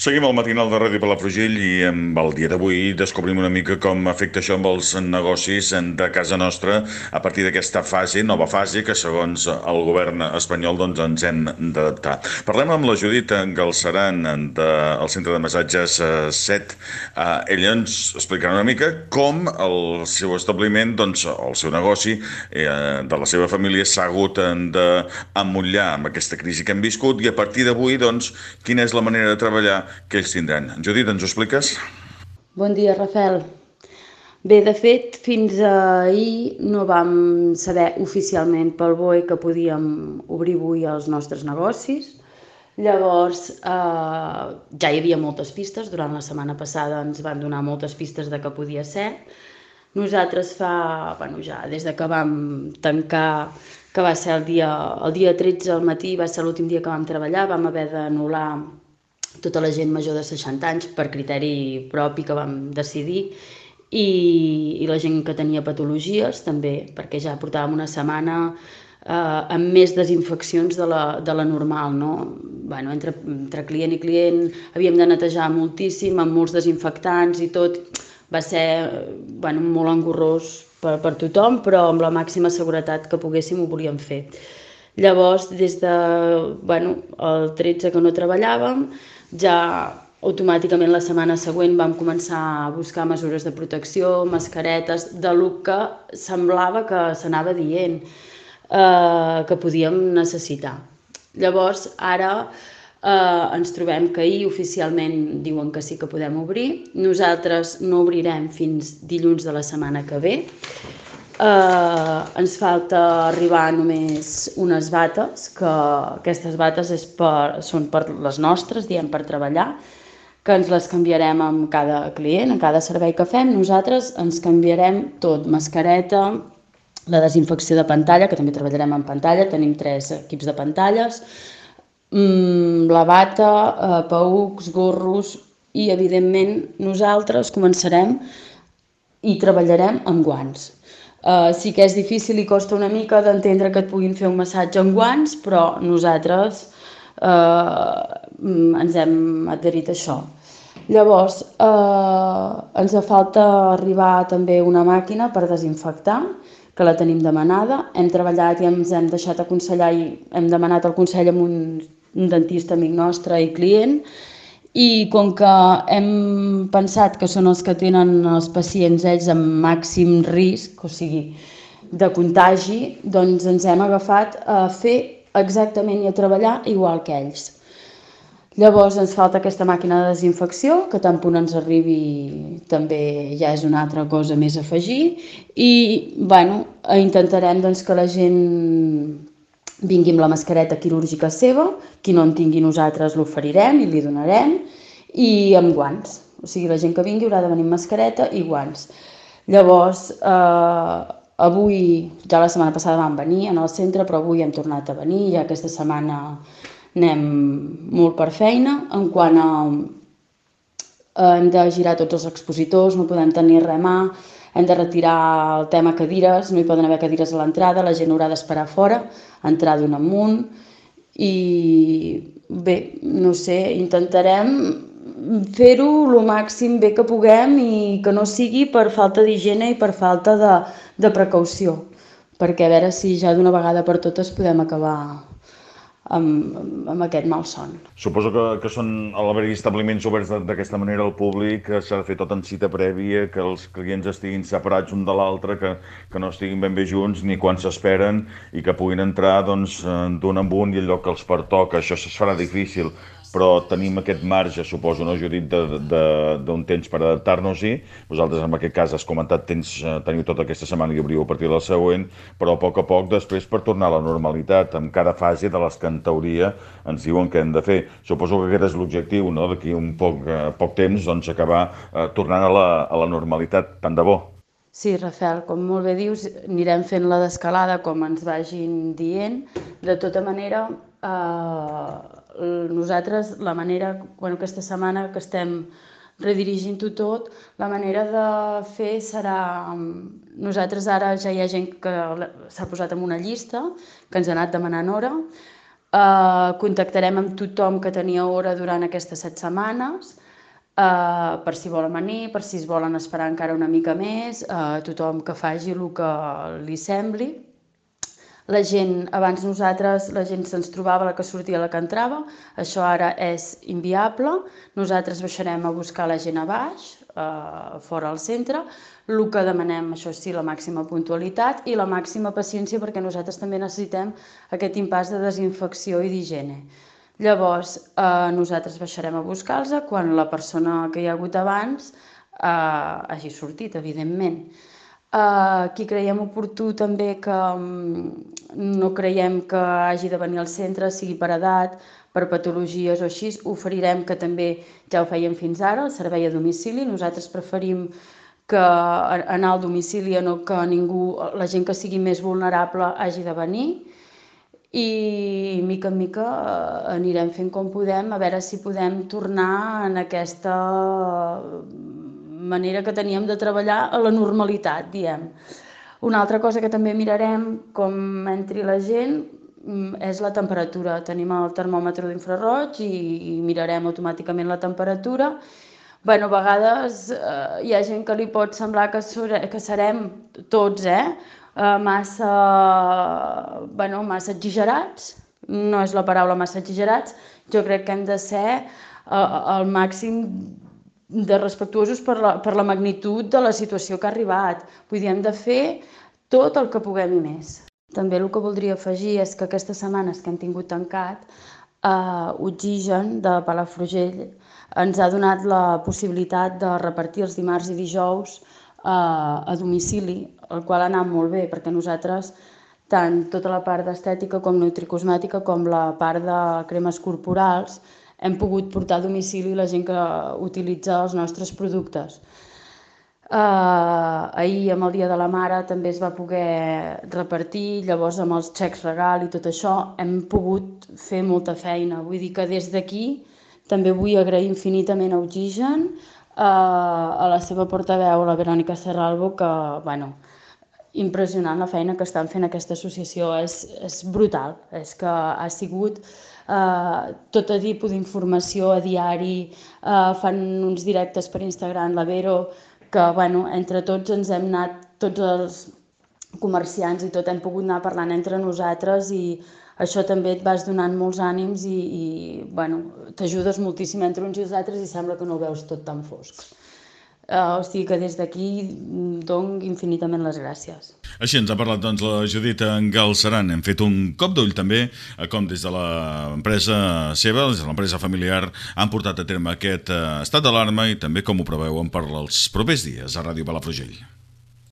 Seguim el matinal de Ràdio Palafrugell i amb el dia d'avui descobrim una mica com afecta això amb els negocis de casa nostra a partir d'aquesta fase, nova fase, que segons el govern espanyol doncs, ens hem d'adaptar. Parlem amb la Judit Galceran del Centre de Massatges 7. Eh, ella ens explicarà una mica com el seu establiment, doncs, el seu negoci eh, de la seva família s'ha hagut d'emmotllar amb aquesta crisi que hem viscut i a partir d'avui, doncs, quina és la manera de treballar que ells tindran. Judit, ens ho expliques? Bon dia, Rafael. Bé, de fet, fins ahir no vam saber oficialment pel BOE que podíem obrir avui els nostres negocis. Llavors, eh, ja hi havia moltes pistes, durant la setmana passada ens van donar moltes pistes de que podia ser. Nosaltres fa, bueno, ja des de que vam tancar, que va ser el dia, el dia 13 al matí, va ser l'últim dia que vam treballar, vam haver d'anul·lar tota la gent major de 60 anys per criteri propi que vam decidir i, i la gent que tenia patologies també, perquè ja portàvem una setmana eh, amb més desinfeccions de la, de la normal, no? Bueno, entre, entre client i client havíem de netejar moltíssim, amb molts desinfectants i tot. Va ser bueno, molt engorrós per, per tothom, però amb la màxima seguretat que poguéssim ho volíem fer. Llavors, des de bueno, el 13 que no treballàvem, ja automàticament la setmana següent vam començar a buscar mesures de protecció, mascaretes, de lo que semblava que s'anava dient eh, que podíem necessitar. Llavors, ara eh, ens trobem que ahir oficialment diuen que sí que podem obrir. Nosaltres no obrirem fins dilluns de la setmana que ve Eh, ens falta arribar només unes bates, que aquestes bates és per, són per les nostres, diem, per treballar, que ens les canviarem amb cada client, a cada servei que fem. Nosaltres ens canviarem tot, mascareta, la desinfecció de pantalla, que també treballarem en pantalla, tenim tres equips de pantalles, mmm, la bata, eh, paucs, gorros, i evidentment nosaltres començarem i treballarem amb guants Uh, sí que és difícil i costa una mica d'entendre que et puguin fer un massatge amb guants, però nosaltres uh, ens hem adherit a això. Llavors, uh, ens falta arribar també una màquina per desinfectar, que la tenim demanada. Hem treballat i ens hem deixat aconsellar i hem demanat el consell amb un, un dentista amic nostre i client, i com que hem pensat que són els que tenen els pacients ells amb màxim risc, o sigui, de contagi, doncs ens hem agafat a fer exactament i a treballar igual que ells. Llavors ens falta aquesta màquina de desinfecció, que tant punt ens arribi també ja és una altra cosa més a afegir, i bueno, intentarem doncs, que la gent vingui amb la mascareta quirúrgica seva, qui no en tingui nosaltres l'oferirem i li donarem, i amb guants. O sigui, la gent que vingui haurà de venir amb mascareta i guants. Llavors, eh, avui, ja la setmana passada vam venir en el centre, però avui hem tornat a venir, ja aquesta setmana anem molt per feina. En quant a... Eh, hem de girar tots els expositors, no podem tenir res mà, hem de retirar el tema cadires, no hi poden haver cadires a l'entrada, la gent haurà d'esperar fora, entrar d'un amunt i bé, no sé, intentarem fer-ho el màxim bé que puguem i que no sigui per falta d'higiene i per falta de, de precaució, perquè a veure si ja d'una vegada per totes podem acabar amb, amb aquest mal son. Suposo que, que són, a l'haver-hi establiments oberts d'aquesta manera al públic, s'ha de fer tot en cita prèvia, que els clients estiguin separats un de l'altre, que, que no estiguin ben bé junts ni quan s'esperen i que puguin entrar doncs, d'un en un i allò que els pertoca. Això es farà difícil, però tenim aquest marge, suposo, no, Judit, d'un temps per adaptar-nos-hi. Vosaltres, en aquest cas, has comentat, tens, eh, teniu tota aquesta setmana i obriu a partir del següent, però a poc a poc després per tornar a la normalitat, amb cada fase de les que en teoria ens diuen que hem de fer. Suposo que aquest és l'objectiu, no?, d'aquí un poc, eh, poc temps, doncs, acabar eh, tornant a la, a la normalitat, tant de bo. Sí, Rafael, com molt bé dius, anirem fent la descalada com ens vagin dient. De tota manera, eh, nosaltres, la manera, bueno, aquesta setmana que estem redirigint-ho tot, la manera de fer serà... Nosaltres ara ja hi ha gent que s'ha posat en una llista, que ens ha anat demanant hora. Uh, contactarem amb tothom que tenia hora durant aquestes set setmanes uh, per si volen venir, per si es volen esperar encara una mica més, uh, tothom que faci el que li sembli. La gent, abans nosaltres, la gent se'ns trobava la que sortia la que entrava, això ara és inviable, nosaltres baixarem a buscar la gent a baix, eh, fora al centre. El que demanem, això sí, la màxima puntualitat i la màxima paciència perquè nosaltres també necessitem aquest impàs de desinfecció i d'higiene. Llavors, eh, nosaltres baixarem a buscar-los quan la persona que hi ha hagut abans eh, hagi sortit, evidentment. Eh, aquí creiem oportú també que mm, no creiem que hagi de venir al centre, sigui per edat, per patologies o així, oferirem que també ja ho fèiem fins ara, el servei a domicili. Nosaltres preferim que anar al domicili no que ningú, la gent que sigui més vulnerable hagi de venir i mica en mica eh, anirem fent com podem a veure si podem tornar en aquesta manera que teníem de treballar a la normalitat, diem. Una altra cosa que també mirarem com entri la gent Mm, és la temperatura. Tenim el termòmetre d'infraroig i, i mirarem automàticament la temperatura. Bueno, a vegades eh, hi ha gent que li pot semblar que, sure, que serem tots eh, eh, massa, bueno, massa exagerats, no és la paraula massa exagerats, jo crec que hem de ser eh, al màxim de respectuosos per la, per la magnitud de la situació que ha arribat. Vull dir, hem de fer tot el que puguem i més. També el que voldria afegir és que aquestes setmanes que hem tingut tancat, eh, Oxigen de Palafrugell ens ha donat la possibilitat de repartir els dimarts i dijous eh, a domicili, el qual ha anat molt bé perquè nosaltres tant tota la part d'estètica com nutricosmètica com la part de cremes corporals hem pogut portar a domicili la gent que utilitza els nostres productes. Uh, ahir, amb el Dia de la Mare, també es va poder repartir, llavors amb els xecs regal i tot això hem pogut fer molta feina. Vull dir que des d'aquí també vull agrair infinitament a Oxigen, uh, a la seva portaveu, la Verònica Serralbo, que, bueno, impressionant la feina que estan fent aquesta associació, és, és brutal, és que ha sigut eh, tot a tipus d'informació a diari, eh, fan uns directes per Instagram, la Vero, que bueno, entre tots ens hem anat, tots els comerciants i tot hem pogut anar parlant entre nosaltres i això també et vas donant molts ànims i, i bueno, t'ajudes moltíssim entre uns i els altres i sembla que no ho veus tot tan fosc. Uh, o sigui que des d'aquí dono infinitament les gràcies. Així ens ha parlat doncs, la Judit Galceran. Hem fet un cop d'ull també a com des de l'empresa seva, des de l'empresa familiar, han portat a terme aquest uh, estat d'alarma i també com ho preveuen per als propers dies a Ràdio Palafrugell.